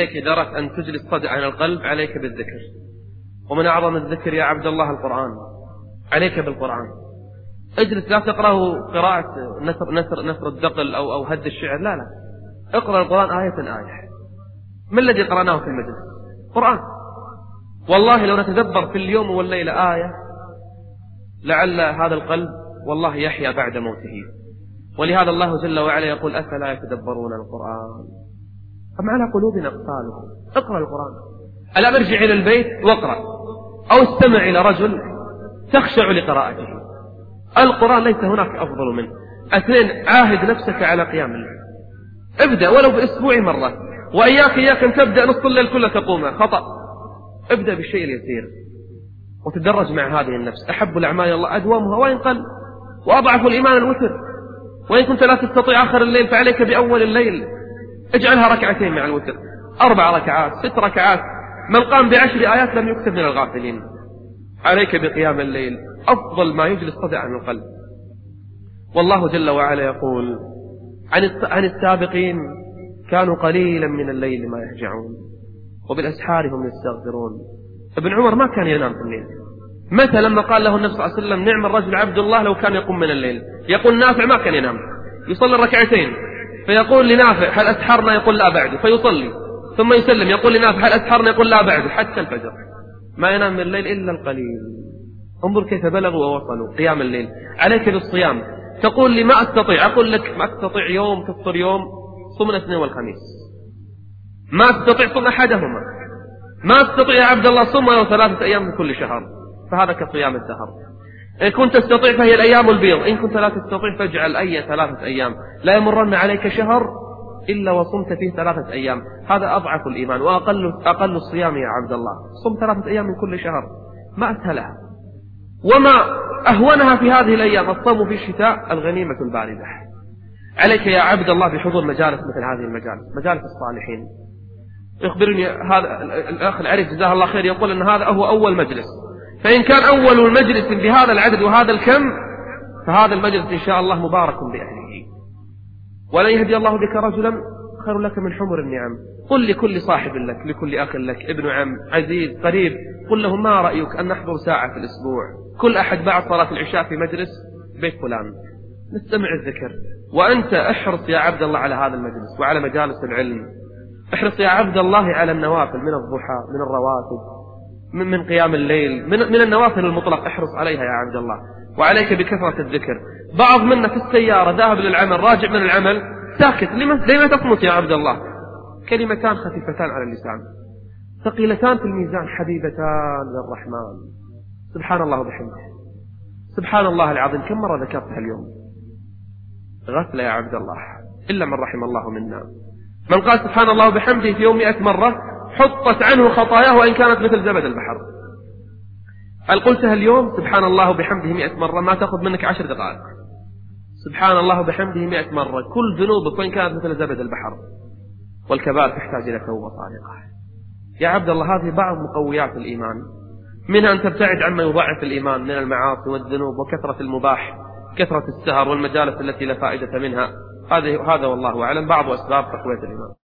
عليك أردت أن تجلس صدع عن القلب عليك بالذكر. ومن أعظم الذكر يا عبد الله القرآن. عليك بالقرآن. اجلس لا تقرأه قراءة نثر, نثر, نثر الدقل أو, أو هد الشعر. لا لا. اقرأ القرآن آية آية. ما الذي قرأناه في المجلس؟ قرآن. والله لو نتدبر في اليوم والليلة آية لعل هذا القلب والله يحيا بعد موته. ولهذا الله جل وعلا يقول أفلا يتدبرون القرآن؟ أم على قلوبنا أقفالهم اقرأ القرآن. ألا ارجع إلى البيت واقرأ. أو استمع إلى رجل تخشع لقراءته. القرآن ليس هناك أفضل منه. اثنين عاهد نفسك على قيام الليل. ابدأ ولو بأسبوع مرة. وإياك إياك أن تبدأ نص الليل كله تقوم خطأ. ابدأ بالشيء اليسير. وتدرج مع هذه النفس. أحب الأعمال الله. أدومها وإن قل. وأضعف الإيمان الوتر. وإن كنت لا تستطيع آخر الليل فعليك بأول الليل. اجعلها ركعتين مع الوتر. أربع ركعات ست ركعات. من قام بعشر آيات لم يكتب من الغافلين. عليك بقيام الليل. أفضل ما يجلس صدع عن القلب. والله جل وعلا يقول عن السابقين كانوا قليلا من الليل ما يهجعون وبالأسحار هم يستغفرون. ابن عمر ما كان ينام في الليل. متى لما قال له النبي صلى الله عليه وسلم نعم الرجل عبد الله لو كان يقوم من الليل. يقول نافع ما كان ينام. يصلي الركعتين فيقول لنافع هل أسحرنا؟ يقول لا بعد. فيصلي. ثم يسلم. يقول لنافع هل أسحرنا؟ يقول لا بعد. حتى الفجر. ما ينام من الليل إلا القليل. انظر كيف بلغوا ووصلوا. قيام الليل. عليك بالصيام. تقول لي ما أستطيع. أقول لك ما أستطيع يوم تفطر يوم صم الاثنين والخميس. ما أستطيع صم أحدهما. ما أستطيع يا عبد الله صم ثلاثة أيام من كل شهر. فهذا كصيام الدهر. إن كنت تستطيع فهي الأيام البيض. إن كنت لا تستطيع فاجعل أي ثلاثة أيام. لا يمرن عليك شهر إلا وصمت فيه ثلاثة أيام. هذا أضعف الإيمان وأقل أقل الصيام يا عبد الله. صم ثلاثة أيام من كل شهر. ما أسهلها وما أهونها في هذه الأيام. الصوم في الشتاء الغنيمة الباردة. عليك يا عبد الله بحضور مجالس مثل هذه المجالس. مجالس الصالحين. يخبرني هذا الأخ العريف جزاه الله خير يقول أن هذا هو أول مجلس. فإن كان أول مجلس بهذا العدد وهذا الكم فهذا المجلس إن شاء الله مبارك بأهله. ولن يهدي الله بك رجلا خير لك من حمر النعم. قل لكل صاحب لك لكل أخ لك ابن عم عزيز قريب. قل له ما رأيك أن نحضر ساعة في الأسبوع؟ كل أحد بعد صلاة العشاء في مجلس بيت فلان. نستمع الذكر. وأنت احرص يا عبد الله على هذا المجلس وعلى مجالس العلم. احرص يا عبد الله على النوافل من الضحى من الرواتب. من, من قيام الليل. من, من النوافل المطلق. احرص عليها يا عبد الله. وعليك بكثرة الذكر. بعض منا في السيارة ذاهب للعمل راجع من العمل ساكت. لما, تصمت يا عبد الله؟ كلمتان خفيفتان على اللسان. ثقيلتان في الميزان حبيبتان للرحمن. سبحان الله وبحمده. سبحان الله العظيم. كم مرة ذكرتها اليوم؟ غفلة يا عبد الله. إلا من رحم الله منا. من قال سبحان الله وبحمده في يوم مئة مرة حطت عنه خطاياه وإن كانت مثل زبد البحر. هل قلتها اليوم سبحان الله وبحمده مئة مرة ما تأخذ منك عشر دقائق. سبحان الله وبحمده مئة مرة كل ذنوبك وإن كانت مثل زبد البحر. والكبائر تحتاج إلى توبة صادقة يا عبد الله هذه بعض مقويات الإيمان. منها أن تبتعد عما يضعف الإيمان من المعاصي والذنوب وكثرة المباح كثرة السهر والمجالس التي لا فائدة منها. هذه هذا والله أعلم. بعض أسباب تقوية الإيمان.